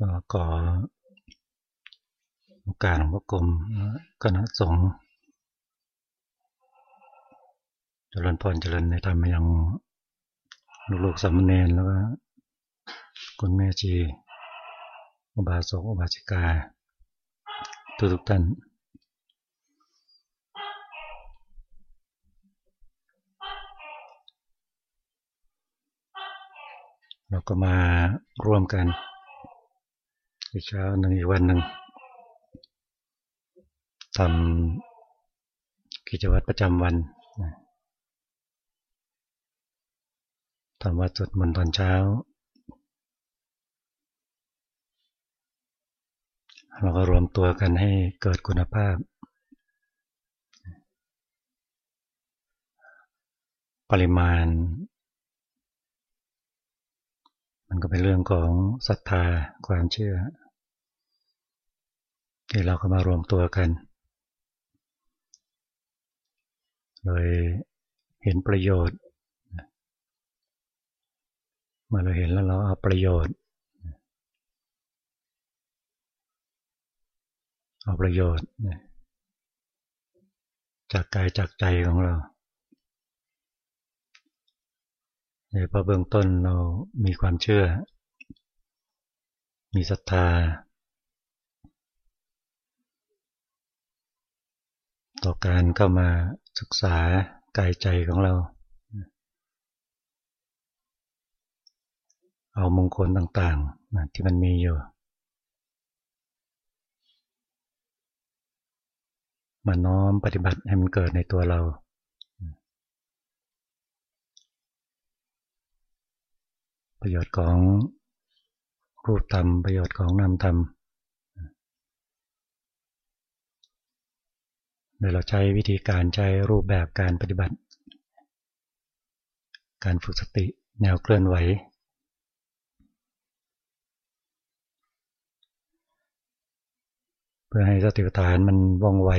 ก็ขอโอกาสของพระกรมคณะสงฆ์เจริญพรเจริญในธรรมยังลูกๆสามเณรแล้วก็คุณแม่ชีอุบาสกอุบาสิกา ทุกทุกท่านเราก็มาร่วมกัน อีกเช้าหนึ่งอีกวันหนึ่งทำกิจวัตรประจำวันทำวัดสวดมนต์ตอนเช้า เราก็รวมตัวกันให้เกิดคุณภาพ ปริมาณ มันก็เป็นเรื่องของศรัทธาความเชื่อ ที่เราก็มารวมตัวกัน โดยเห็นประโยชน์เมื่อเราเห็นแล้วเราเอาประโยชน์ เอาประโยชน์จากกายจากใจของเราในพอเบื้องต้นเรามีความเชื่อ มีศรัทธา ต่อการเข้ามาศึกษากายใจของเรา เอามงคลต่างๆที่มันมีอยู่ มาน้อมปฏิบัติให้มันเกิดในตัวเรา ประโยชน์ของรูปธรรม ประโยชน์ของนามธรรมโดย เราใช้วิธีการใช้รูปแบบการปฏิบัติ การฝึกสติแนวเคลื่อนไหว เพื่อให้สติปัฏฐานมันว่องไว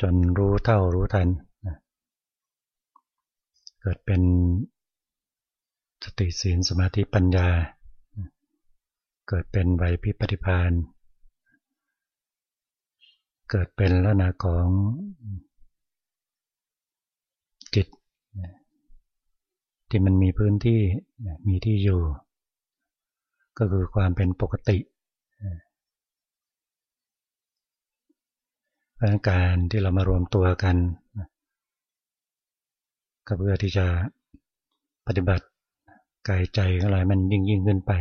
จนรู้เท่ารู้ทัน เกิดเป็นสติศีลสมาธิปัญญา เกิดเป็นไหวพิปฏิพาน เกิดเป็นลักษณะของจิตที่มันมีพื้นที่มีที่อยู่ ก็คือความเป็นปกติเพราะการที่เรามารวมตัวกันก็เพื่อที่จะปฏิบัติกายใจของเรามันยิ่งยิ่งขึ้นไป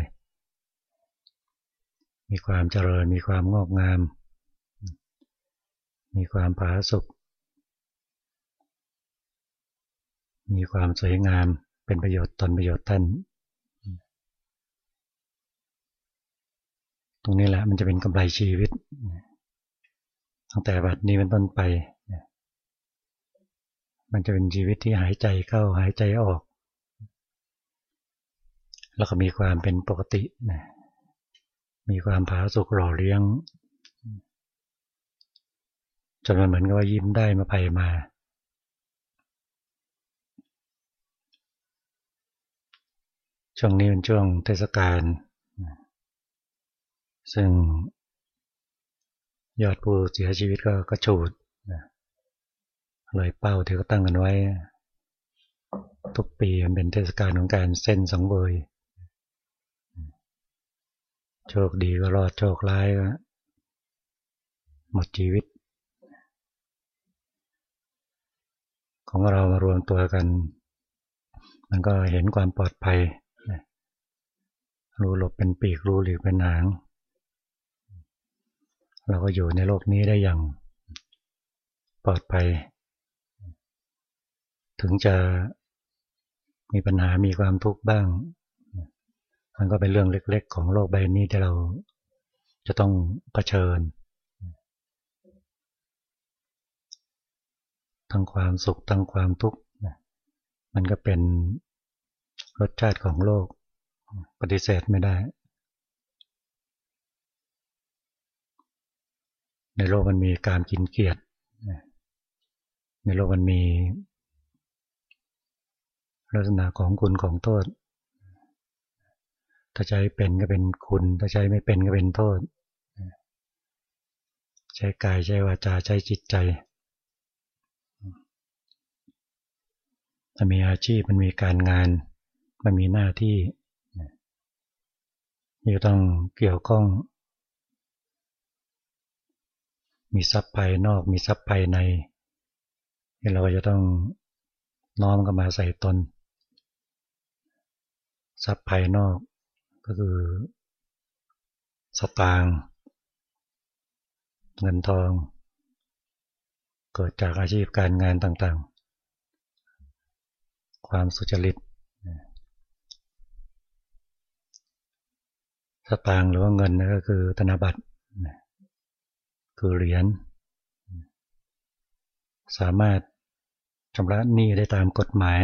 มีความเจริญมีความงอกงาม มีความผาสุกมีความสวยงามเป็นประโยชน์ตนประโยชน์ท่าน ตรงนี้แหละมันจะเป็นกำไรชีวิต ตั้งแต่บัดนี้เป็นต้นไป มันจะเป็นชีวิตที่หายใจเข้าหายใจออก แล้วก็มีความเป็นปกติ มีความผาสุกหล่อเลี้ยง จนมันเหมือนกับว่ายิ้มได้มาไปมา ช่วงนี้เป็นช่วงเทศกาลซึ่งยอดผู้เสียชีวิตก็กระชูดเลยเป้าที่เขาตั้งกันไว้ ทุกปีมันเป็นเทศกาลของการเส้นสังเวยโชคดีก็รอดโชคร้ายก็หมดชีวิต ของเรามารวมตัวกัน มันก็เห็นความปลอดภัย รู้หลบเป็นปีกรู้หลีกเป็นหาง เราก็อยู่ในโลกนี้ได้อย่างปลอดภัย ถึงจะมีปัญหามีความทุกข์บ้าง มันก็เป็นเรื่องเล็ก ๆ ของโลกใบนี้ที่เราจะต้องเผชิญ ทั้งความสุขทั้งความทุกข์มันก็เป็นรสชาติของโลก ปฏิเสธไม่ได้ ในโลกมันมีการกินเกียรติในโลกมันมีลักษณะของคุณของโทษ ถ้าใช้เป็นก็เป็นคุณ ถ้าใช้ไม่เป็นก็เป็นโทษ ใช้กายใช้วาจาใช้จิตใจ มันมีอาชีพมันมีการงาน มันมีหน้าที่ที่ต้องเกี่ยวข้อง มีทรัพย์ภายนอก มีทรัพย์ภายในที่เราจะต้องน้อมก็มาใส่ตน ทรัพย์ภายนอกก็คือสตางค์เงินทอง เกิดจากอาชีพการงานต่างๆ ความสุจริตสตางค์หรือว่าเงินนะก็คือธนบัตรคือเหรียญสามารถชำระหนี้ได้ตามกฎหมาย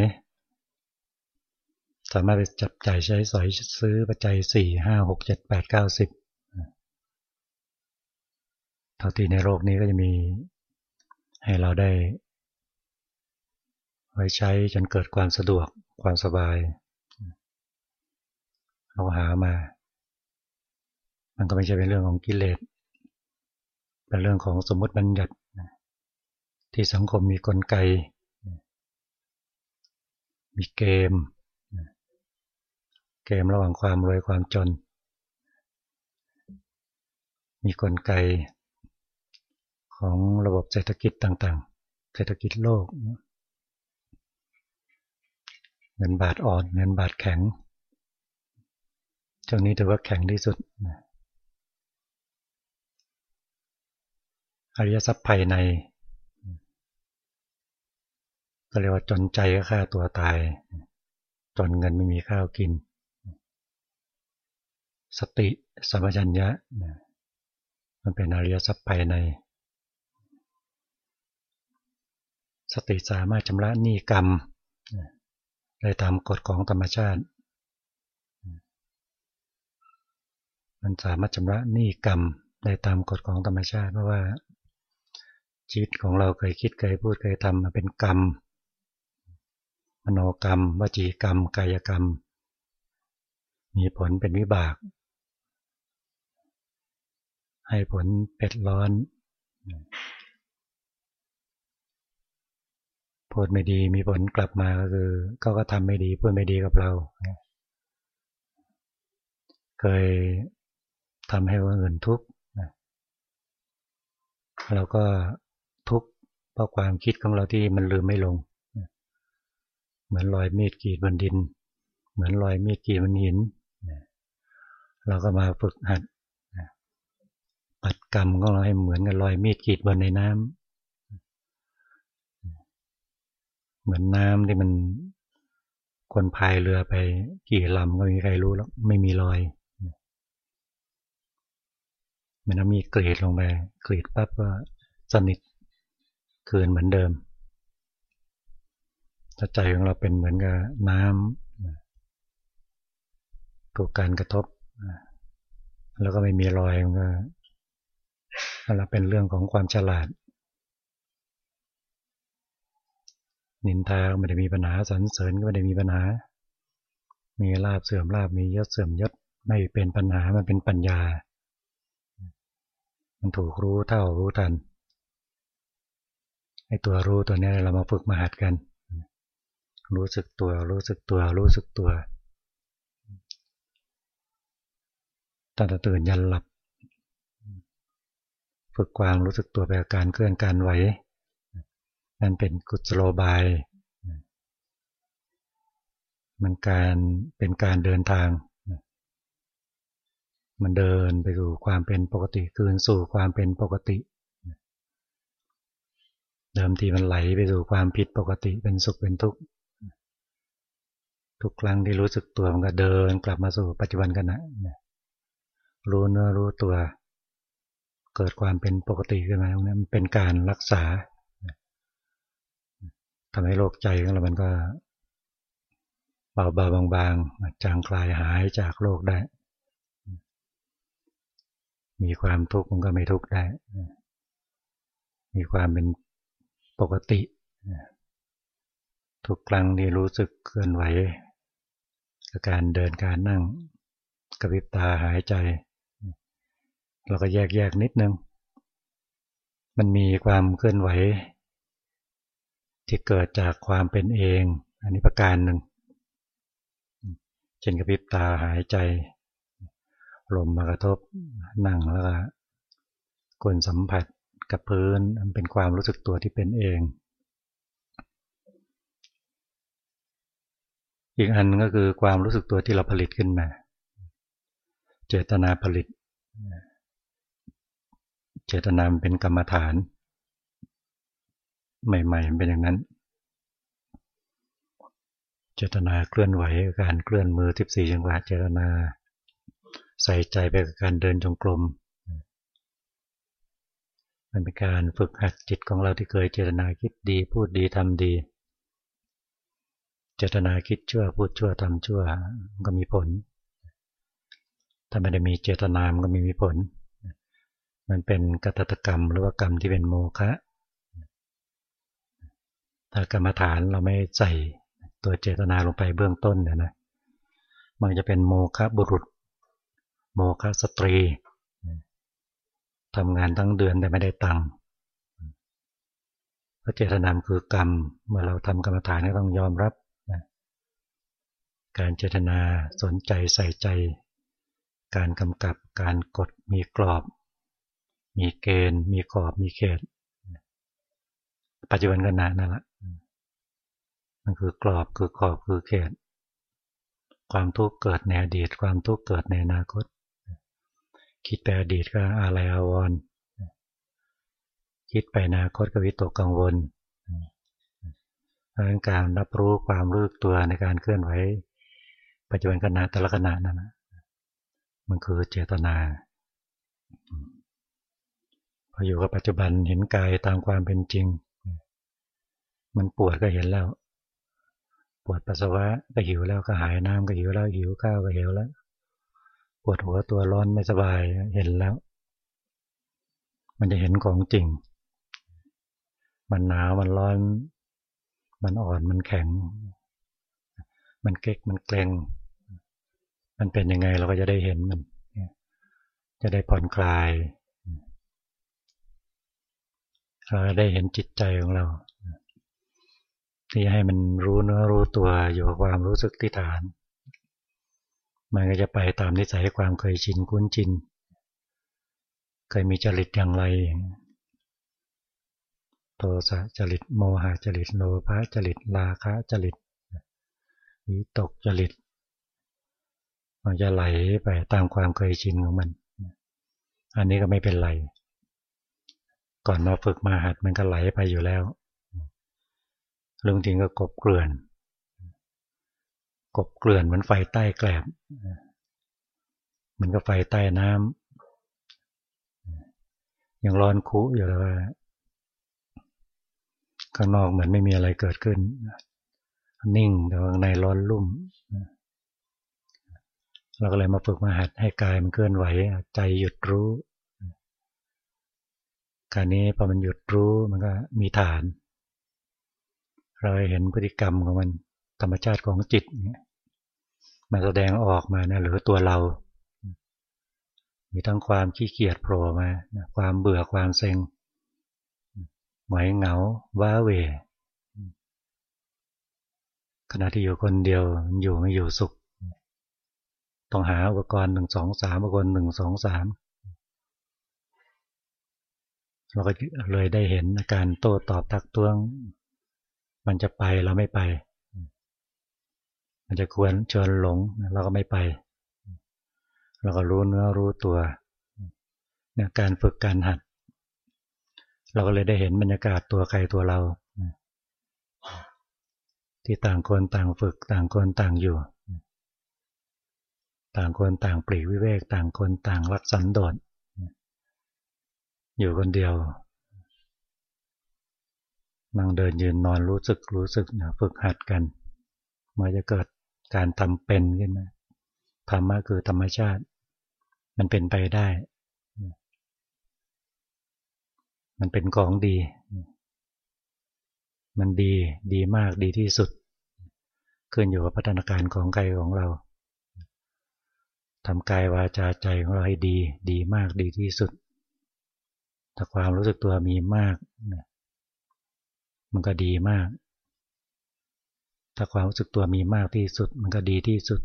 สามารถไปจับจ่ายใช้สอยซื้อปัจจัยสี่ห้าหกเจ็ดแปดเก้าสิบเท่าที่ในโลกนี้ก็จะมีให้เราได้ ไว้ใช้จนเกิดความสะดวกความสบาย เราหามา มันก็ไม่ใช่เป็นเรื่องของกิเลสเป็นเรื่องของสมมติบัญญัติที่สังคมมีกลไก มีเกม เกมระหว่างความรวยความจน มีกลไกของระบบเศรษฐกิจต่าง ๆ เศรษฐกิจโลก เงินบาทอ่อน เงินบาทแข็งช่วงนี้ถือว่าแข็งที่สุดอริยทรัพย์ภายในก็เรียกว่าจนใจก็ฆ่าตัวตาย จนเงินไม่มีข้าวกิน สติสัมปชัญญะมันเป็นอริยสัพย์ภายใน สติสามารถชำระหนี้กรรม ได้ตามกฎของธรรมชาติ มันสามารถชำระหนี้กรรมได้ตามกฎของธรรมชาติ เพราะว่าชีวิตของเราเคยคิดเคยพูดเคยทำมาเป็นกรรม มโนกรรม วจีกรรม กายกรรม มีผลเป็นวิบาก ให้ผลเป็ดร้อน พูดไม่ดีมีผลกลับมาก็คือเขาก็ทำไม่ดีพูดไม่ดีกับเรา เคยทำให้คนอื่นทุกข์เราก็ทุกข์เพราะความคิดของเราที่มันลืมไม่ลง เหมือนรอยมีดกรีดบนดิน เหมือนรอยมีดกรีดบนหินเราก็มาฝึกหัดปัดกรรมของเราให้เหมือนกับรอยมีดกรีดบนในน้ำ เหมือนน้ำที่มันคนพายเรือไปกี่ลำก็ไม่มีใครรู้แล้วไม่มีรอยมันมีกรีดลงไปกรีดปั๊บก็สนิทคืนเหมือนเดิมถ้าใจของเราเป็นเหมือนกับน้ำถูกการกระทบ แล้วก็ไม่มีรอยมันก็เราเป็นเรื่องของความฉลาด นินทาไม่ได้มีปัญหาสรรเสริญก็ไม่ได้มีปัญหา มีลาบเสื่อมลาบมียศเสื่อมยศไม่เป็นปัญหามันเป็นปัญญา มันถูกรู้เท่ารู้ทันไอตัวรู้ตัวนี้เรามาฝึกมาหัดกัน รู้สึกตัวรู้สึกตัวรู้สึกตัวตั้งแต่ตื่นยันหลับ ฝึกความรู้สึกตัวแบบการเคลื่อนการไหว นั่นเป็นกุศโลบาย มันการเป็นการเดินทาง มันเดินไปสู่ความเป็นปกติคืนสู่ความเป็นปกติ เดิมทีมันไหลไปสู่ความผิดปกติเป็นสุขเป็นทุกข์ ทุกครั้งที่รู้สึกตัวมันก็เดินกลับมาสู่ปัจจุบันขณะรู้เนื้อรู้ตัว เกิดความเป็นปกติขึ้นมาตรงนี้มันเป็นการรักษา ทำให้โรคใจของเรามันก็เบาเบาบางๆ จางคลายหายจากโรคได้ มีความทุกข์มันก็ไม่ทุกข์ได้ มีความเป็นปกติ ทุกครั้งที่รู้สึกเคลื่อนไหวการเดินการนั่งกระพริบตาหายใจ เราก็แยกแยกนิดนึง มันมีความเคลื่อนไหว ที่เกิดจากความเป็นเอง อันนี้ประการหนึ่งเช่นกระพริบตาหายใจ ลมมากระทบนั่งแล้วก็กวนสัมผัสกับพื้นมันเป็นความรู้สึกตัวที่เป็นเอง อีกอันก็คือความรู้สึกตัวที่เราผลิตขึ้นมา เจตนาผลิต เจตนามเป็นกรรมฐาน ใหม่ๆเป็นอย่างนั้น เจตนาเคลื่อนไหวการเคลื่อนมือทิบสี่จังหวะเจตนาใส่ใจไปกับการเดินจงกรมมันเป็นการฝึกหัดจิตของเราที่เคยเจตนาคิดดี พูดดีทำดี เจตนาคิดชั่วพูดชั่วทำชั่วก็มีผล ถ้าไม่ได้มีเจตนามันก็ไม่มีผล มันเป็นกตตกรรมหรือว่ากรรมที่เป็นโมฆะ ถ้ากรรมฐานเราไม่ใส่ตัวเจตนาลงไปเบื้องต้นเนี่ยนะมันจะเป็นโมฆะบุรุษ โมฆะสตรีทำงานทั้งเดือนแต่ไม่ได้ตังค์พระเจตนามคือกรรม เมื่อเราทำกรรมฐานก็ต้องยอมรับนะการเจตนาสนใจใส่ใจ การกำกับการกดมีกรอบ มีเกณฑ์ มีขอบมีเขต ปัจจุบันก็นานนั่นแหละมันคือกรอบคือขอบคือเขต ความทุกข์เกิดในอดีต ความทุกข์เกิดในอนาคต คิดไปอดีตก็อะไรอาวรคิดไปอนาคตก็วิตกกังวลเรื่องการรับรู้ความรู้ตัวในการเคลื่อนไหวปัจจุบันขณะแต่ละขณะนั้นนะมันคือเจตนาพออยู่กับปัจจุบันเห็นกายตามความเป็นจริง มันปวดก็เห็นแล้ว ปวดปัสสาวะก็หิวแล้วก็หายน้ำก็หิวแล้วหิวข้าวก็หิวแล้ว ปวดหัวตัวร้อนไม่สบายเห็นแล้ว มันจะเห็นของจริง มันหนาวมันร้อน มันอ่อนมันแข็ง มันเก๊กมันเกรงมันเป็นยังไงเราก็จะได้เห็นมัน จะได้ผ่อนคลายเราได้เห็นจิตใจของเรา ที่ให้มันรู้เนื้อรู้ตัวอยู่กับความรู้สึกที่ฐาน มันก็จะไปตามนิสัยความเคยชินคุ้นชิน เคยมีจริตอย่างไร โทสะจริตโมหะจริตโลภะจริตราคะจริตวิตกจริต มันจะไหลไปตามความเคยชินของมัน อันนี้ก็ไม่เป็นไร ก่อนมาฝึกมาหัดมันก็ไหลไปอยู่แล้ว ลุงจริงก็กบเกลื่อน กบเกลื่อนเหมือนไฟใต้แกลบมันก็ไฟใต้น้ำยังร้อนคุอยู่แล้วข้างนอกเหมือนไม่มีอะไรเกิดขึ้น นิ่งแต่ข้างในร้อนรุ่มเราก็เลยมาฝึกมาหัดให้กายมันเคลื่อนไหว ใจหยุดรู้ การนี้พอมันหยุดรู้มันก็มีฐาน เราเห็นพฤติกรรมของมันธรรมชาติของจิตเนี่ยมันแสดงออกมานะหรือตัวเรา มีทั้งความขี้เกียจโผล่มาความเบื่อความเซ็งหมอยเหงาว้าเวขณะที่อยู่คนเดียวอยู่ไม่อยู่สุข ต้องหาอุปกรณ์หนึ่งสองสามอุปกรณ์หนึ่งสองสามเราก็เลยได้เห็นอาการโต้ตอบทักท้วง มันจะไปเราไม่ไป มันจะควรเชิญหลงเราก็ไม่ไป เราก็รู้เนื้อรู้ตัวเนี่ยการฝึกการหัด เราก็เลยได้เห็นบรรยากาศตัวใครตัวเรา ที่ต่างคนต่างฝึกต่างคนต่างอยู่ ต่างคนต่างปลีกวิเวก ต่างคนต่างรักสันโดษอยู่คนเดียว นั่งเดินยืนนอนรู้สึกรู้สึกนะฝึกหัดกันมื่อจะเกิดการทำเป็นขึ้นมาธรรมะคือธรรมชาติ มันเป็นไปได้ มันเป็นของดี มันดีดีมากดีที่สุด ขึ้นอยู่กับพัฒนาการของกายของเราทำกายวาจาใจของเราให้ดี ดีมากดีที่สุด ถ้าความรู้สึกตัวมีมาก มันก็ดีมาก ถ้าความรู้สึกตัวมีมากที่สุด มันก็ดีที่สุด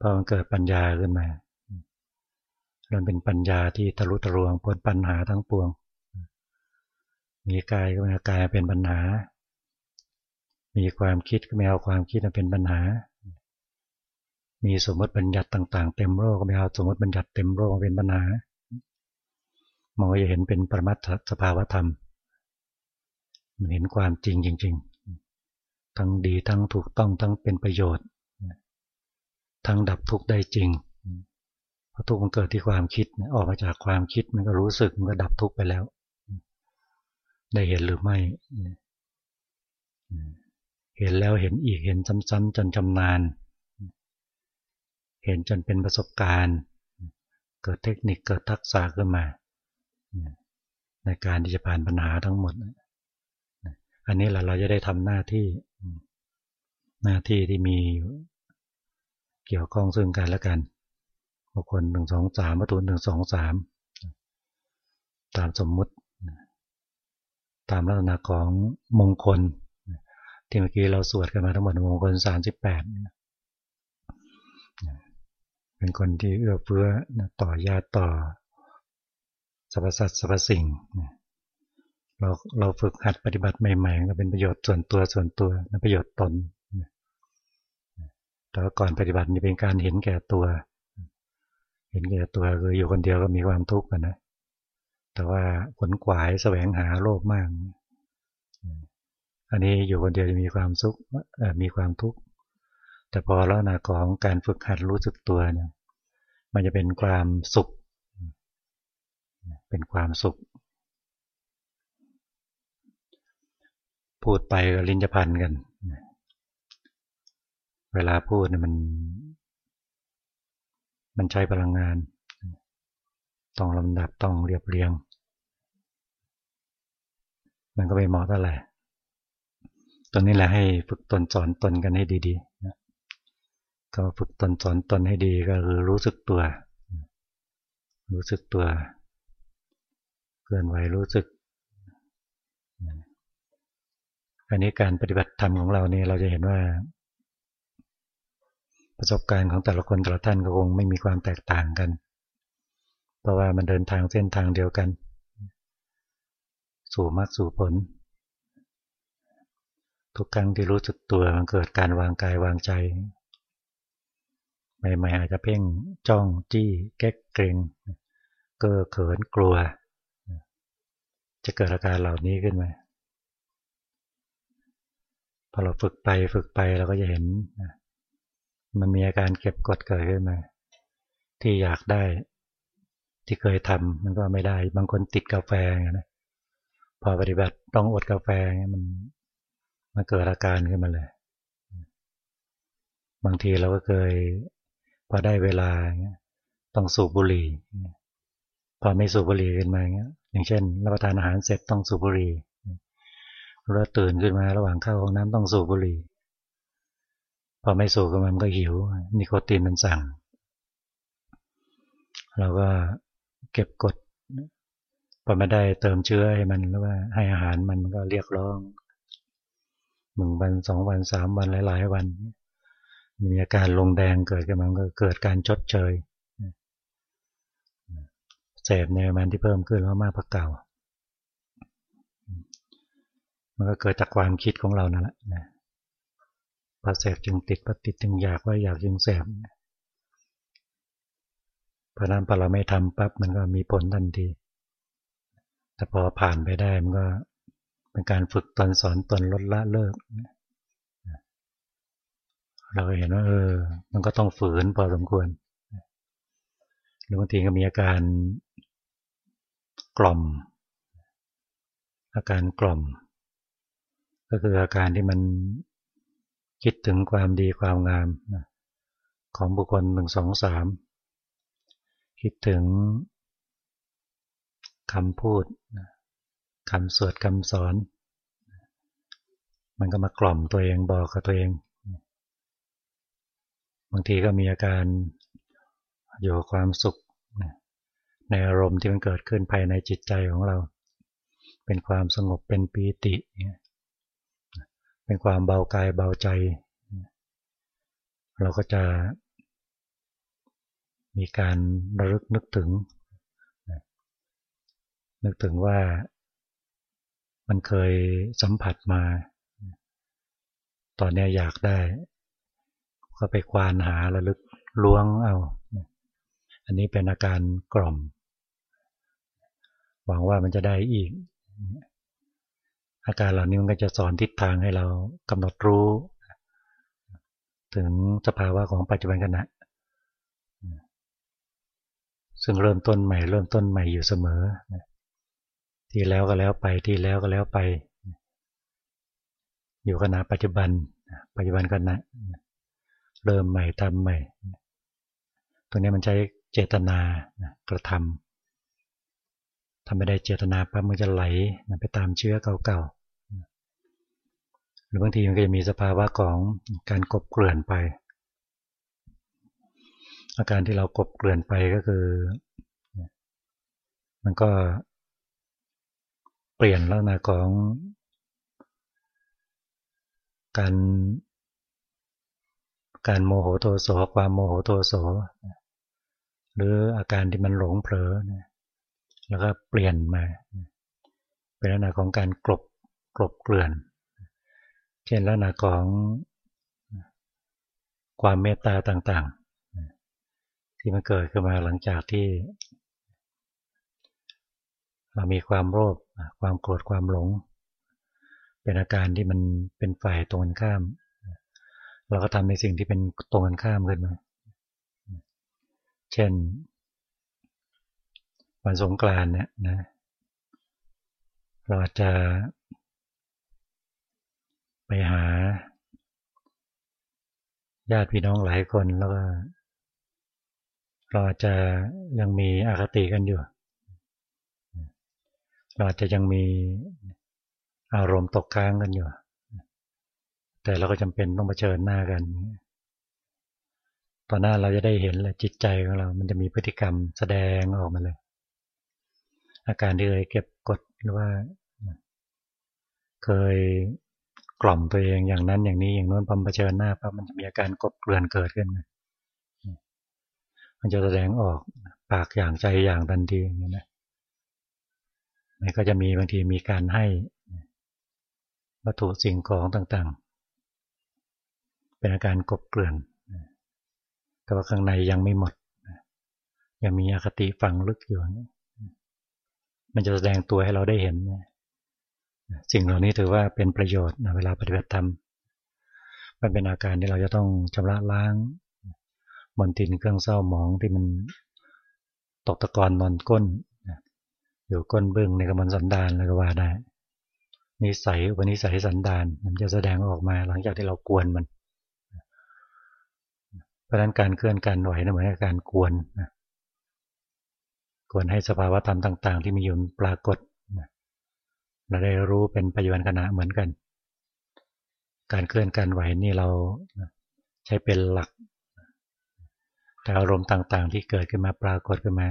พอมันเกิดปัญญาขึ้นมามันเป็นปัญญาที่ทะลุทะลวงพ้นปัญหาทั้งปวง มีกายก็ไม่เอากายเป็นปัญหา มีความคิดก็ไม่เอาความคิดมาเป็นปัญหา มีสมมติบัญญัติต่าง ๆ เต็มโลกก็ไม่เอาสมมติบัญญัติเต็มโลกมาเป็นปัญหามองจะเห็นเป็นปรมัตถสภาวธรรม มันเห็นความจริงจริง ๆ ทั้งดีทั้งถูกต้องทั้งเป็นประโยชน์ ทั้งดับทุกข์ได้จริงเพราะทุกข์มันเกิดที่ความคิดออกมาจากความคิดมันก็รู้สึกมันก็ดับทุกข์ไปแล้ว ได้เห็นหรือไม่ เห็นแล้วเห็นอีกเห็นซ้ำๆจนชำนาญ เห็นจนเป็นประสบการณ์ เกิดเทคนิคเกิดทักษะขึ้นมา ในการที่จะผ่านปัญหาทั้งหมด อันนี้แหละเราจะได้ทำหน้าที่ หน้าที่ที่มีเกี่ยวข้องซึ่งกันและกันบุคคลหนึ่งสองสามวัตถุหนึ่งสองสามตามสมมุติ ตามลักษณะของมงคลที่เมื่อกี้เราสวดกันมาทั้งหมดมงคลสามสิบแปดเป็นคนที่เอื้อเฟื้อต่อญาติต่อสรรพสัตว์สรรพสิ่ง เราเราฝึกหัดปฏิบัติใหม่ๆก็เป็นประโยชน์ส่วนตัวส่วนตัวประโยชน์ตนแต่ว่าก่อนปฏิบัตินี่เป็นการเห็นแก่ตัว เห็นแก่ตัวคืออยู่คนเดียวก็มีความทุกข์นะ แต่ว่าขนขวายแสวงหาโลภมาก อันนี้อยู่คนเดียวจะมีความสุขมีความทุกข์ แต่พอแล้วนะของการฝึกหัดรู้สึกตัวเนี่ยมันจะเป็นความสุข เป็นความสุข พูดไปก็ลิ้นจะพันกัน เวลาพูดเนี่ยมัน มันใช้พลังงาน ต้องลำดับต้องเรียบเรียง มันก็ไม่เหมาะเท่าไหร่ตรงนี้แหละให้ฝึกตนสอนตนกันให้ดีๆก็ฝึกตนสอนตนให้ดีก็คือรู้สึกตัว รู้สึกตัว เคลื่อนไหวรู้สึก อันนี้การปฏิบัติธรรมของเราเนี่ยเราจะเห็นว่า ประสบการณ์ของแต่ละคนแต่ละท่านก็คงไม่มีความแตกต่างกัน เพราะว่ามันเดินทางเส้นทางเดียวกัน สู่มรรคสู่ผล ทุกครั้งที่รู้สึกตัวมันเกิดการวางกายวางใจใหม่ๆอาจจะเพ่งจ้องจี้แก๊กเกรงเก้อเขินกลัว จะเกิดอาการเหล่านี้ขึ้นมา พอเราฝึกไปฝึกไปเราก็จะเห็น มันมีอาการเก็บกดเกิดขึ้นมา ที่อยากได้ ที่เคยทำมันก็ไม่ได้ บางคนติดกาแฟนะพอปฏิบัติต้องอดกาแฟมันมันเกิดอาการขึ้นมาเลย บางทีเราก็เคยพอได้เวลาต้องสูบบุหรี่ พอไม่สูบบุหรี่ขึ้นมาอย่างเช่น รับประทานอาหารเสร็จต้องสูบบุหรี่ เราตื่นขึ้นมาระหว่างเข้าห้องน้ำต้องสูบบุหรี่ พอไม่สูบมันก็หิว นิโคตินมันสั่ง เราก็เก็บกดพอไม่ได้เติมเชื้อให้มันหรือว่าให้อาหารมันก็เรียกร้องหนึ่งวันสองวันสามวันหลาย ๆ วัน มีอาการลงแดงเกิดขึ้นมันก็เกิดการชดเชยเสพในมันที่เพิ่มขึ้นแล้วมากกว่าเก่า มันก็เกิดจากความคิดของเรานั่นแหละพอแสบจึงติดพอติดจึงอยากว่าอยากจึงแสบเพราะนั้นพอเราไม่ทำปั๊บมันก็มีผลทันที แต่พอผ่านไปได้มันก็เป็นการฝึกตนสอนตนลดละเลิก เราเห็นว่าเออ มันก็ต้องฝืนพอสมควร หรือบางทีก็มีอาการกล่อม อาการกล่อม ก็คืออาการที่มันคิดถึงความดีความงามของบุคคลหนึ่งสองสามคิดถึงคำพูดคำสวดคำสอน มันก็มากล่อมตัวเองบอกกับตัวเอง บางทีก็มีอาการอยู่กับความสุขในอารมณ์ที่มันเกิดขึ้นภายในจิตใจของเรา เป็นความสงบเป็นปีติเเป็นความเบากายเบาใจ เราก็จะมีการระลึกนึกถึง นึกถึงว่ามันเคยสัมผัสมา ตอนนี้อยากได้ ก็ไปควานหาระลึกล้วงเอา อันนี้เป็นอาการกล่อม หวังว่ามันจะได้อีก อาการเหล่านี้มันก็จะสอนทิศทางให้เรากำหนดรู้ ถึงสภาวะของปัจจุบันขณะ ซึ่งเริ่มต้นใหม่ เริ่มต้นใหม่อยู่เสมอ ที่แล้วก็แล้วไปที่แล้วก็แล้วไป อยู่ขณะปัจจุบัน ปัจจุบันขณะ เริ่มใหม่ทำใหม่ ตรงนี้มันใช้เจตนากระทำทำไม่ได้เจตนาปั๊บมันจะไหลไปตามเชื้อเก่าๆ หรือบางทีมันก็จะมีสภาวะของการกบเกลื่อนไป อาการที่เรากบเกลื่อนไปก็คือ มันก็เปลี่ยนลักษณะของ การการโมโหโทโสความโมโหโทโสหรืออาการที่มันหลงเผลอแล้วก็เปลี่ยนมา เป็นลักษณะของการกลบกลบเกลื่อน ช่นลักษณะของความเมตตาต่างๆ ที่มันเกิดขึ้นมาหลังจากที่ เรามีความโลภความโกรธความหลง เป็นอาการที่มันเป็นฝ่ายตรงกันข้าม เราก็ทำในสิ่งที่เป็นตรงกันข้ามขึ้นมา เช่น วันสงกรานเนี่ยนะเราอาจจะ ไปหา ญาติพี่น้องหลายคนแล้วก็เราอาจจะยังมีอคติกันอยู่ เราอาจจะยังมีอารมณ์ตกค้างกันอยู่ แต่เราก็จำเป็นต้องเผชิญหน้ากันตอนหน้าเราจะได้เห็นแหละจิตใจของเรา มันจะมีพฤติกรรมแสดงออกมาเลย อาการที่เคยเก็บกดหรือว่า เคย กล่อมตัวเองอย่างนั้นอย่างนี้อย่างนู้นพอเผชิญหน้าปั๊บมันจะมีอาการกบเกลื่อนเกิดขึ้นมามันจะแสดงออกปากอย่างใจอย่างทันทีอย่างนี้นะมันก็จะมีบางทีมีการให้วัตถุสิ่งของต่างๆ เป็นอาการกบเกลื่อน แต่ว่าข้างในยังไม่หมด ยังมีอคติฝังลึกอยู่ มันจะแสดงตัวให้เราได้เห็น สิ่งเหล่านี้ถือว่าเป็นประโยชน์เวลาปฏิบัติธรรม มันเป็นอาการที่เราจะต้องชำระล้างมนตินเครื่องเศร้าหมองที่มันตกตะกอนนอนก้น อยู่ก้นเบื้องในกระมวลสันดานเลยก็ว่าได้นิสัยอุปนิสัยสันดานมันจะแสดงออกมาหลังจากที่เรากวนมัน เพราะนั้นการเคลื่อนการไหวนั่นเหมือนกับการกวนกวนให้สภาวะธรรมต่าง ๆ ที่มีอยู่ปรากฏ เราได้รู้เป็นปัจจุบันขณะเหมือนกัน การเคลื่อนการไหวนี่เราใช้เป็นหลัก แต่อารมณ์ต่างๆ ที่เกิดขึ้นมาปรากฏขึ้นมา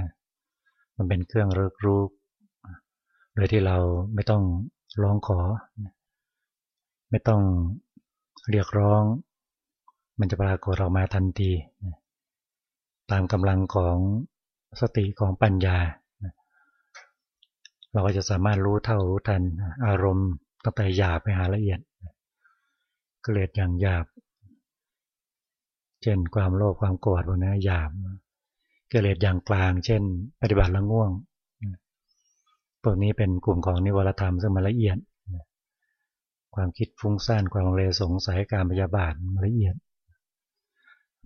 มันเป็นเครื่องเริกรู้โดยที่เราไม่ต้องร้องขอ ไม่ต้องเรียกร้อง มันจะปรากฏออกมาทันที ตามกำลังของสติของปัญญา เราก็จะสามารถรู้เท่ารู้ทันอารมณ์ตั้งแต่หยาบไปหาละเอียดเกลียดอย่างหยาบ เช่นความโลภความโกรธพวกนี้หยาบกิเลสอย่างกลาง เช่น ปฏิบัติละง่วงพวกนี้เป็นกลุ่มของนิวรธรรมซึ่งมันละเอียดความคิดฟุ้งซ่านความเลสงสัยการพยาบาทละเอียด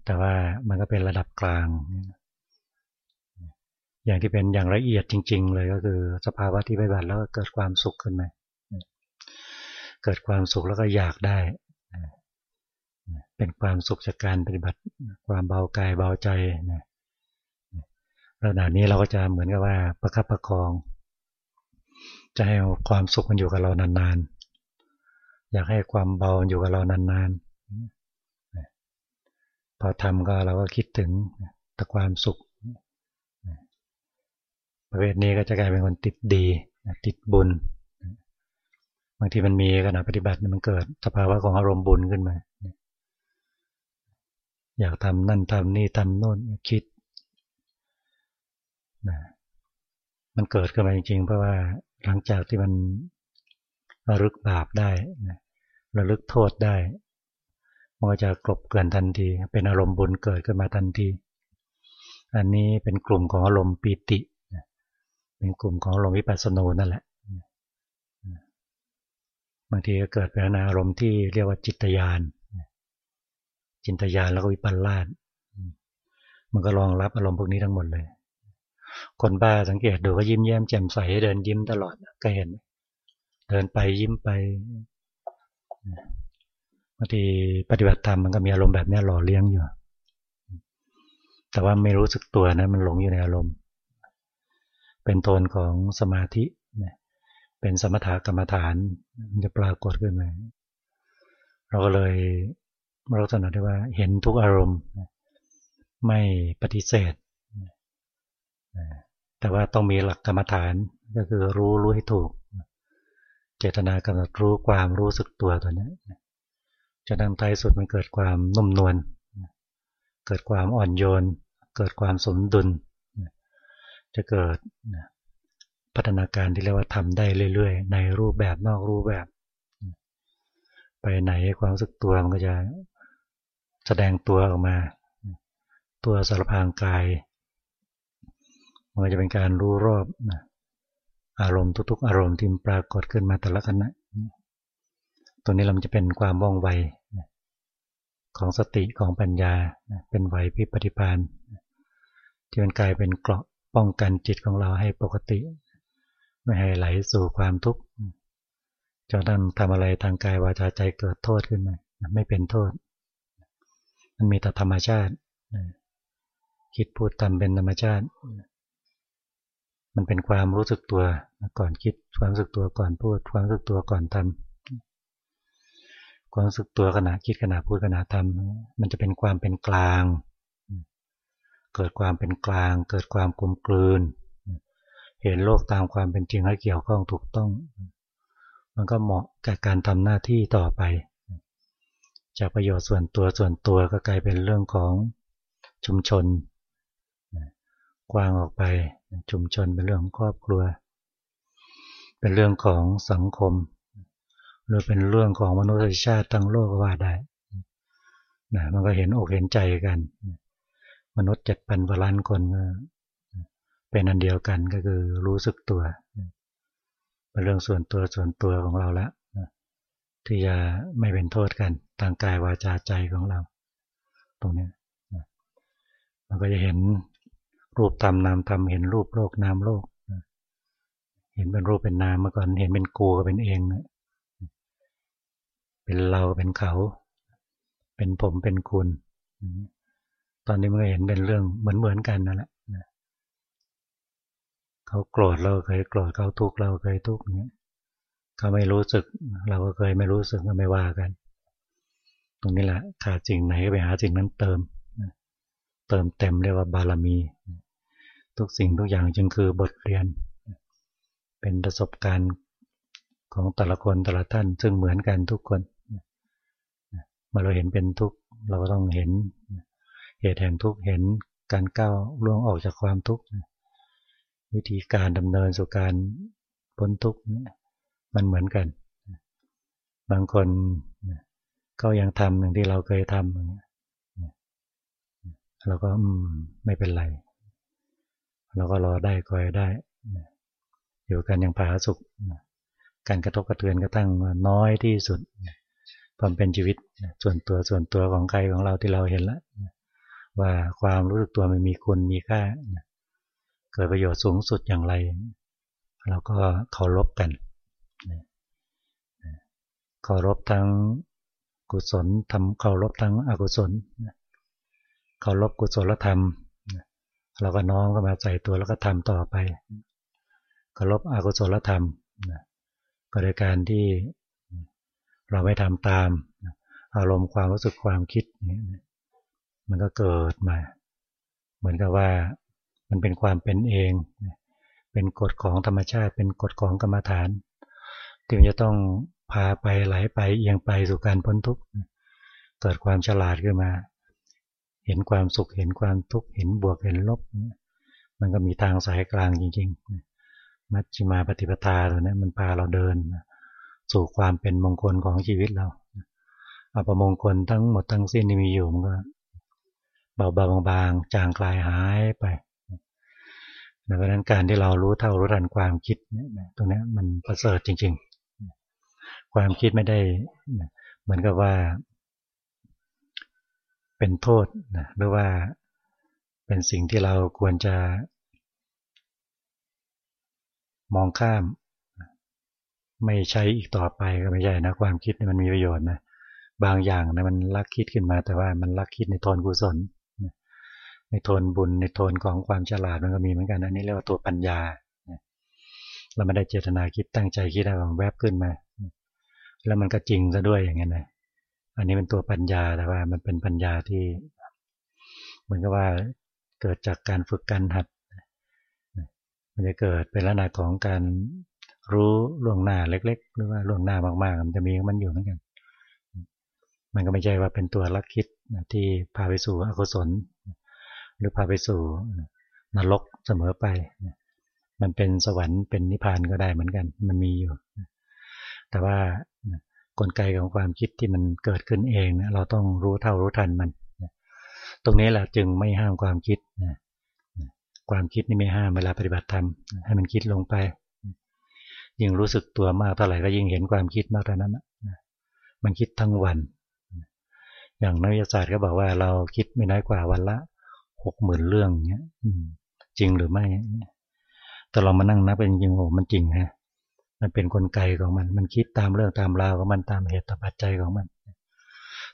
แต่ว่ามันก็เป็นระดับกลาง อย่างที่เป็นอย่างละเอียดจริง ๆ เลยก็คือ สภาวะที่ปฏิบัติแล้วเกิดความสุขขึ้นมาเกิดความสุขแล้วก็อยากได้ เป็นความสุขจากการปฏิบัติความเบากายเบาใจนะระดับนี้เราก็จะเหมือนกับว่าประคับประคอง จะให้ความสุขมันอยู่กับเรานานๆ อยากให้ความเบาอยู่กับเรานานๆพอทำก็เราก็คิดถึงแต่ความสุข ประเภทนี้ก็จะกลายเป็นคนติดดีติดบุญบางทีมันมีขณะปฏิบัติมันเกิดสภาวะของอารมณ์บุญขึ้นมา อยากทำนั่นทำนี่ทำโน่นคิดนะมันเกิดขึ้นมาจริงๆ เพราะว่าหลังจากที่มันระลึกบาปได้นะระลึกโทษได้มันก็จะกลบเกลื่อนทันที เป็นอารมณ์บุญเกิดขึ้นมาทันที อันนี้เป็นกลุ่มของอารมณ์ปีติ เป็นกลุ่มของอารมณ์วิปัสสนูนั่นแหละบางทีก็เกิดเป็นอารมณ์ที่เรียกว่าจิตยานจิตยานแล้วก็วิปัลลามันก็รองรับอารมณ์พวกนี้ทั้งหมดเลย คนบ้าสังเกตดูก็ยิ้มแย้มแจ่มใสเดินยิ้มตลอดก็เห็น เดินไปยิ้มไปบางทีปฏิบัติธรรมมันก็มีอารมณ์แบบนี้หล่อเลี้ยงอยู่ แต่ว่าไม่รู้สึกตัวนะ มันหลงอยู่ในอารมณ์ เป็นโทนของสมาธิเป็นสมถกรรมฐานมันจะปรากฏขึ้นมาเราก็เลยลักษณะที่ว่าเห็นทุกอารมณ์ ไม่ปฏิเสธ แต่ว่าต้องมีหลักกรรมฐานก็คือรู้รู้ให้ถูก เจตนากำหนดรู้ความรู้สึกตัวตัวนี้จะดังท้ายสุดมันเกิดความนุ่มนวลเกิดความอ่อนโยน เกิดความสมดุล จะเกิดพัฒนาการที่เรียกว่าทำได้เรื่อยๆ ในรูปแบบนอกรูปแบบ ไปไหนความรู้สึกตัวมันก็จะแสดงตัวออกมา ตัวสารพางกายมันจะเป็นการรู้รอบอารมณ์ทุกๆ อารมณ์ที่ปรากฏขึ้นมาแต่ละขณะตัวนี้เราจะเป็นความว่องไวของสติของปัญญาเป็นไหวพิปฏิพานที่มันกลายเป็นเกราะ ป้องกันจิตของเราให้ปกติ ไม่ให้ไหลสู่ความทุกข์จนนั้นทำอะไรทางกายวาจาใจเกิดโทษขึ้นมาไม่เป็นโทษ มันมีแต่ธรรมชาติคิดพูดทำเป็นธรรมชาติ มันเป็นความรู้สึกตัวก่อนคิดความรู้สึกตัวก่อนพูด ความรู้สึกตัวก่อนทำความรู้สึกตัวขณะคิดขณะพูดขณะทำมันจะเป็นความเป็นกลาง เกิดความเป็นกลาง เกิดความกลมกลืน เห็นโลกตามความเป็นจริงให้เกี่ยวข้องถูกต้อง มันก็เหมาะกับการทำหน้าที่ต่อไป จากประโยชน์ส่วนตัวส่วนตัวก็กลายเป็นเรื่องของชุมชน กว้างออกไปชุมชนเป็นเรื่องของครอบครัว เป็นเรื่องของสังคม หรือเป็นเรื่องของมนุษยชาติทั้งโลกก็ว่าได้นะมันก็เห็นอกเห็นใจกัน มนุษย์เจ็ดพันกว่าล้านคนเป็นอันเดียวกันก็คือรู้สึกตัวเป็นเรื่องส่วนตัวส่วนตัวของเราแล้วที่จะไม่เป็นโทษกันทางกายวาจาใจของเรา ตรงนี้มันก็จะเห็นรูปธรรมนามธรรมเห็นรูปโลกนามโลก เห็นเป็นรูปเป็นนามเมื่อก่อนเห็นเป็นกูก็เป็นเอง เป็นเราเป็นเขา เป็นผมเป็นคุณ ตอนนี้มันก็เห็นเป็นเรื่องเหมือนเหมือนกันนั่นแหละเขาโกรธเราเคยโกรธเขาทุกข์เราเคยทุกข์เนี้ยเขาไม่รู้สึก เราก็เคยไม่รู้สึกก็ไม่ว่ากัน ตรงนี้แหละขาดสิ่งไหนก็ไปหาสิ่งนั้นเติมเติมเต็มเรียกว่าบารมี ทุกสิ่งทุกอย่างจึงคือบทเรียน เป็นประสบการณ์ของแต่ละคนแต่ละท่าน ซึ่งเหมือนกันทุกคนมื่อเราเห็นเป็นทุกข์เราก็ต้องเห็น เหตุแห่งทุกข์เห็นการก้าวล่วงออกจากความทุกข์วิธีการดำเนินสู่การพ้นทุกข์มันเหมือนกัน บางคนก็ยังทำอย่างที่เราเคยทำเราก็ไม่เป็นไร เราก็รอได้คอยได้อยู่กันอย่างผาสุขการกระทบกระเทือนกระทั่งน้อยที่สุดความเป็นชีวิตส่วนตัวส่วนตัวของใครของเราที่เราเห็นแล้ว ว่าความรู้สึกตัวมันมีคุณมีค่าเกิดประโยชน์สูงสุดอย่างไร เราก็เคารพกันเคารพทั้งกุศลทำเคารพทั้งอกุศลเคารพกุศลธรรมเราก็น้อมก็มาใส่ตัวแล้วก็ทำต่อไปเคารพอกุศลธรรมก็โดยการที่เราไม่ทำตามอารมณ์ความรู้สึกความคิดนี้ มันก็เกิดมา เหมือนกับว่ามันเป็นความเป็นเอง เป็นกฎของธรรมชาติ เป็นกฎของกรรมฐานที่มันจะต้องพาไปไหลไปเอียงไปสู่การพ้นทุกข์เกิดความฉลาดขึ้นมา เห็นความสุขเห็นความทุกข์เห็นบวกเห็นลบ มันก็มีทางสายกลางจริงๆ มัชฌิมาปฏิปทาตัวนี้มันพาเราเดิน สู่ความเป็นมงคลของชีวิตเราอัปมงคลทั้งหมดทั้งสิ้นที่มีอยู่มันก็ เบาๆบางๆ จางกลายหายไปดังนั้นการที่เรารู้เท่ารู้ทันความคิดตรงนี้มันประเสริฐจริง ๆ ความคิดไม่ได้เหมือนกับว่า เป็นโทษหรือว่าเป็นสิ่งที่เราควรจะ มองข้าม ไม่ใช้อีกต่อไปก็ไม่ใช่นะความคิดมันมีประโยชน์นะบางอย่างนะมันลักคิดขึ้นมาแต่ว่ามันลักคิดในโทนกุศล ในโทนบุญในโทนของความฉลาดมันก็มีเหมือนกันอันนี้เรียกว่าตัวปัญญาเราไม่ได้เจตนาคิดตั้งใจคิดอะไรมันแวบขึ้นมา แล้วมันก็จริงซะด้วยอย่างนี้ยนะอันนี้เป็นตัวปัญญาแต่ว่ามันเป็นปัญญาที่เหมือนกับว่าเกิดจากการฝึกการหัดมันจะเกิดเป็นลักษณะของการรู้ล่วงหน้าเล็ก ๆ หรือว่าล่วงหน้ามากๆ มันจะมีมันอยู่เหมือนกัน มันก็ไม่ใช่ว่าเป็นตัวลักคิดที่พาไปสู่อกุศล หรือพาไปสู่นรกเสมอไป มันเป็นสวรรค์เป็นนิพพานก็ได้เหมือนกัน มันมีอยู่ แต่ว่ากลไกของความคิดที่มันเกิดขึ้นเองเราต้องรู้เท่ารู้ทันมัน ตรงนี้แหละจึงไม่ห้ามความคิดความคิดนี่ไม่ห้ามเวลาปฏิบัติธรรมให้มันคิดลงไป ยิ่งรู้สึกตัวมากเท่าไหร่ก็ยิ่งเห็นความคิดมากเท่านั้นมันคิดทั้งวัน อย่างนักวิทยาศาสตร์ก็บอกว่าเราคิดไม่น้อยกว่าวันละ หกหมื่นเรื่องเนี้ยจริงหรือไม่ แต่เรามานั่งนับเป็นจริงโอ้มันจริงฮะ มันเป็นนกลไกของมัน มันคิดตามเรื่องตามราวของมันตามเหตุตามปัจจัยของมัน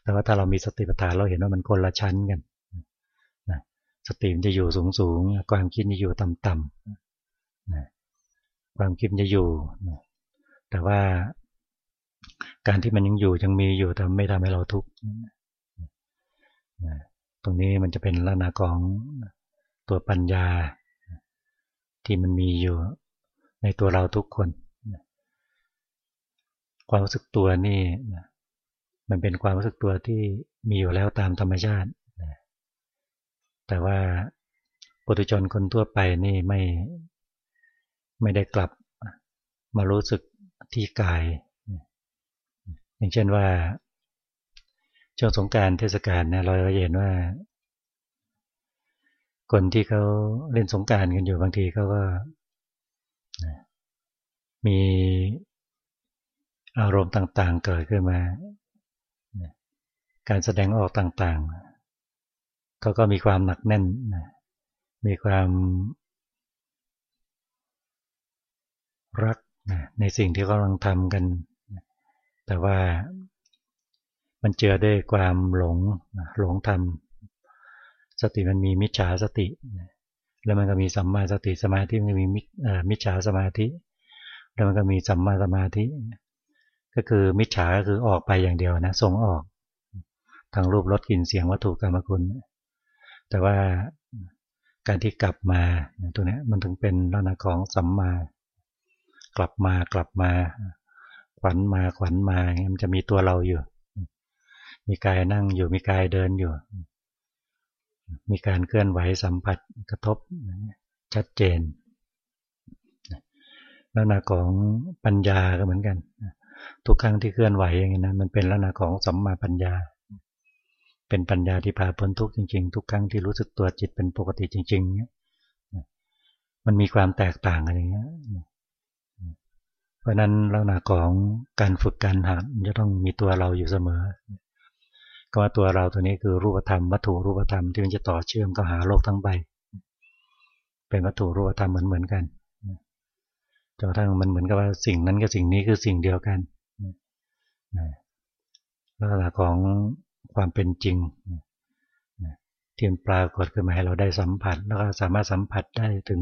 แต่ว่าถ้าเรามีสติปัฏฐานเราเห็นว่ามันคนละชั้นกันสติมันจะอยู่สูงสูงความคิดจะอยู่ต่ำต่ำความคิดจะอยู่ แต่ว่าการที่มันยังอยู่ยังมีอยู่แต่ไม่ทำให้เราทุกข์ ตรงนี้มันจะเป็นลักษณะของตัวปัญญา ที่มันมีอยู่ในตัวเราทุกคน ความรู้สึกตัวนี่มันเป็นความรู้สึกตัวที่มีอยู่แล้วตามธรรมชาติ แต่ว่าปุถุชนคนทั่วไปนี่ไม่ไม่ได้กลับมารู้สึกที่กาย อย่างเช่นว่า ช่วงสงการเทศกาลเนี่ยเราเห็นว่า คนที่เขาเล่นสงการกันอยู่บางทีเขาก็มีอารมณ์ต่างๆ เกิดขึ้นมา การแสดงออกต่างๆ เขาก็มีความหนักแน่น มีความรักในสิ่งที่เขากำลังทำกัน แต่ว่า มันเจือด้วยความหลงหลงทำสติมันมีมิจฉาสติ แล้วมันก็มีสัมมาสติสมาธิมันมีมิจฉาสมาธิ แล้วมันก็มีสัมมาสมาธิ ก็คือมิจฉาก็คือออกไปอย่างเดียวนะส่งออกทางรูปรสกลิ่นเสียงวัตถุกรรมคุณ แต่ว่าการที่กลับมาตัวนี้มันถึงเป็นลักษณะของสัมมา กลับมากลับมา ขวัญมาขวัญมามันจะมีตัวเราอยู่ มีกายนั่งอยู่มีกายเดินอยู่ มีการเคลื่อนไหวสัมผัสกระทบชัดเจนลักษณะของปัญญาก็เหมือนกัน ทุกครั้งที่เคลื่อนไหวอย่างนี้นะมันเป็นลักษณะของสัมมาปัญญา เป็นปัญญาที่พาพ้นทุกข์จริงๆ ทุกครั้งที่รู้สึกตัวจิตเป็นปกติจริงๆเนี่ยมันมีความแตกต่างอะไรเงี้ยเพราะนั้นลักษณะของการฝึกการหัดจะต้องมีตัวเราอยู่เสมอ ก็ว่าตัวเราตัวนี้คือรูปธรรมวัตถุรูปธรรมที่มันจะต่อเชื่อมกับหาโลกทั้งใบ เป็นวัตถุรูปธรรมเหมือนเหมือนกันจนกระทั่งมันเหมือนกับว่าสิ่งนั้นกับสิ่งนี้คือสิ่งเดียวกันลักษณะของความเป็นจริงที่ปรากฏขึ้นมาให้เราได้สัมผัส แล้วก็สามารถสัมผัสได้ถึง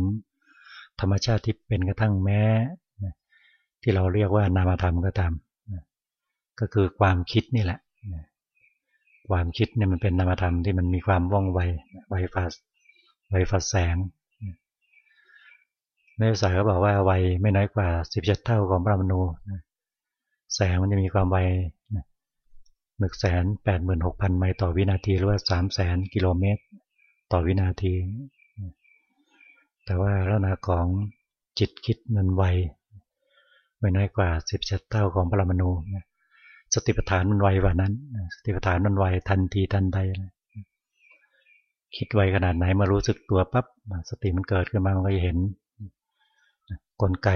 ธรรมชาติที่เป็นกระทั่งแม้ที่เราเรียกว่านามธรรมก็ตามก็คือความคิดนี่แหละ ความคิดเนี่ยมันเป็นนามธรรมที่มันมีความว่องไวไวฟาไวฟาแสงนักศึกษาก็บอกว่าไวไม่น้อยกว่าสิบเจ็ดเท่าของปรมาณูแสงมันจะมีความไวหนึ่งแสนแปดหมื่นหกพันไมล์ต่อวินาทีหรือว่าสามแสนกิโลเมตร ต่อวินาที แต่ว่าลักษณะของจิตคิดมันไวไม่น้อยกว่าสิบเจ็ดเท่าของปรมาณูส ติปัฏฐานมันไวกว่านั้น สติปัฏฐานมันไวทันทีทันใดคิดไวขนาดไหนมารู้สึกตัวปั๊บสติมันเกิดขึ้นมามันก็จะเห็นกลไก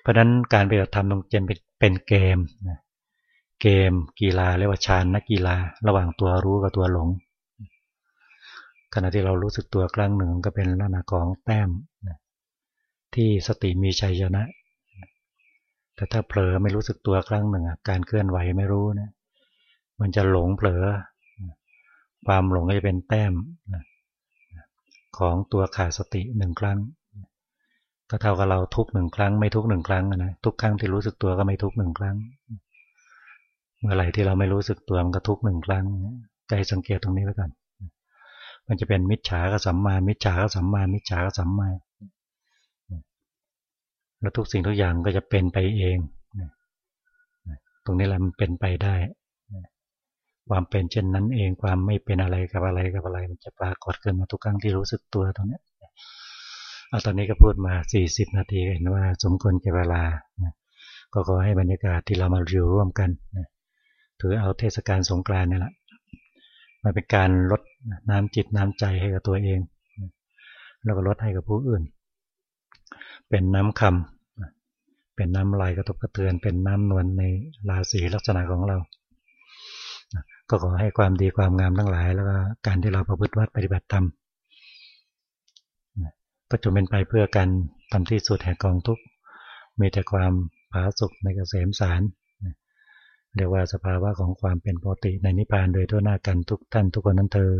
เพราะนั้นการปฏิบัติธรรมต้องเจนเป็นเกมเกมกีฬาเรียกว่าชานนักกีฬา ระหว่างตัวรู้กับตัวหลง ขณะที่เรารู้สึกตัวครั้งหนึ่งก็เป็นลักษณะของแต้มที่สติมีชัยชนะ แต่ถ้าเผลอไม่รู้สึกตัวครั้งหนึ่งการเคลื่อนไหวไม่รู้นะมันจะหลงเผลอ ความหลงก็จะเป็นแต้มของตัวขาดสติหนึ่งครั้งก็เท่ากับเราทุกหนึ่งครั้ง ไม่ทุกหนึ่งครั้งนะทุกครั้งที่รู้สึกตัวก็ไม่ทุกหนึ่งครั้ง เมื่อไหร่ที่เราไม่รู้สึกตัวมันก็ทุกหนึ่งครั้งใจสังเกตตรงนี้ไว้ก่อนมันจะเป็นมิจฉากับสัมมา มิจฉากับสัมมา มิจฉากับสัมมา แล้วทุกสิ่งทุกอย่างก็จะเป็นไปเองตรงนี้แหละมันเป็นไปได้ความเป็นเช่นนั้นเองความไม่เป็นอะไรกับอะไรกับอะไร มันจะปรากฏขึ้นมาทุกครั้งที่รู้สึกตัวตรงนี้เอาตอนนี้ก็พูดมา 40 นาทีเห็นว่าสมควรแก่เวลา ก็ขอให้บรรยากาศที่เรามาเรียวร่วมกันถือเอาเทศกาลสงกรานต์นี่แหละมาเป็นการลดน้ำจิตน้ำใจให้กับตัวเอง แล้วก็ลดให้กับผู้อื่น เป็นน้ำคำเป็นน้ำลายกระทบกระเทือน เป็นน้ำนวลในราศีลักษณะของเรา ก็ขอให้ความดีความงามทั้งหลาย แล้วก็การที่เราประพฤติวัดปฏิบัติธรรมก็จะเป็นไปเพื่อกันทำที่สุดแห่งกองทุกมีแต่ความผาสุกในเกษมสารเรียกว่าสภาวะของความเป็นปกติในนิพพานโดยทั่วหน้ากันทุกท่านทุกคนนั้นเธอ